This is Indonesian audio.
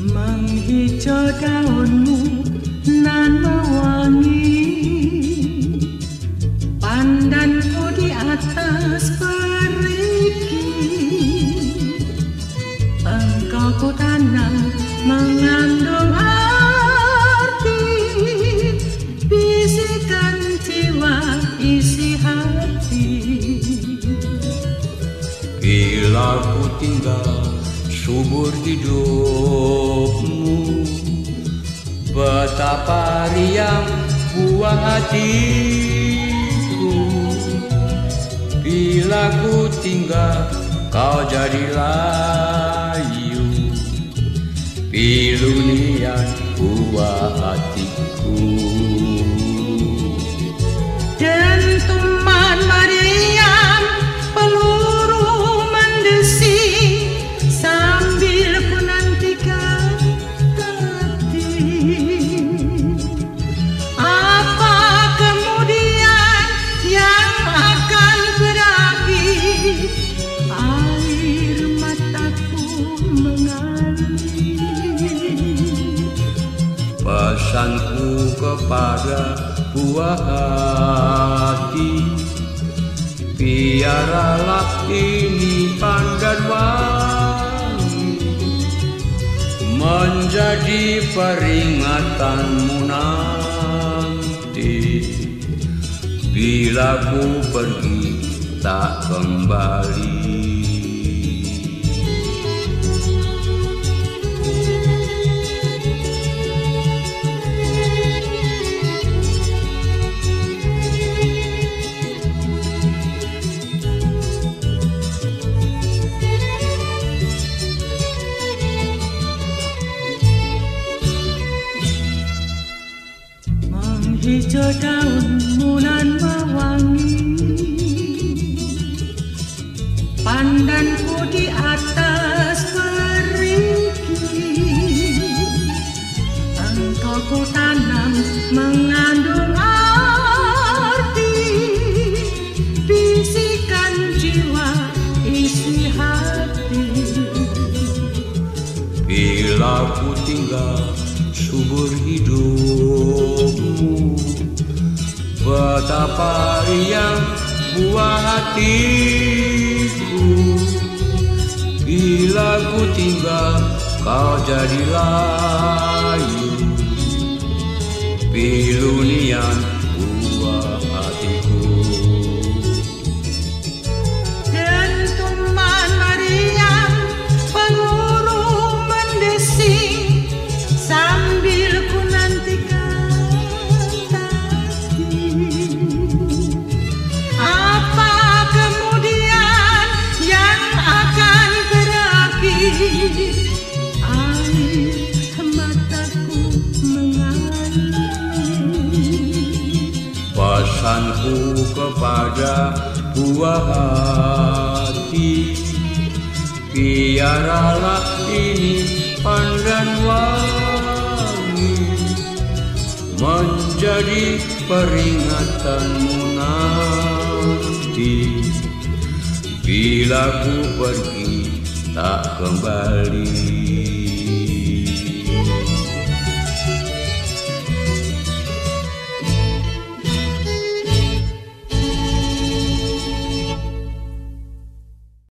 Menghijau daunmu nan mewangi Pandanku di atas perigi. Engkau ku tanam mengandung arti. Bisikan jiwa isi hati. Bila ku tinggal subur hidupmu. Betapa riang buah hatiku. Bila ku tinggal kau jadi layu. Pilu niat buah hatiku. Dentuman Pesanku kepada buah hati. Biaralah ini pandan wangi Menjadi peringatanmu nanti. Bila ku pergi tak kembali Menghijau daunmu nan mewangi Pandanku di atas perigi Engkau ku tanam mengandung arti. Bisikan jiwa isi hati. Bila ku tinggal subur hidupmu Betapa riang buah hatiku. Bila ku tinggal kau jadi layu. Pilu Pesanku kepada buah hati. Biaralah ini pandan wangi Menjadi peringatanmu nanti. Bila ku pergi tak kembali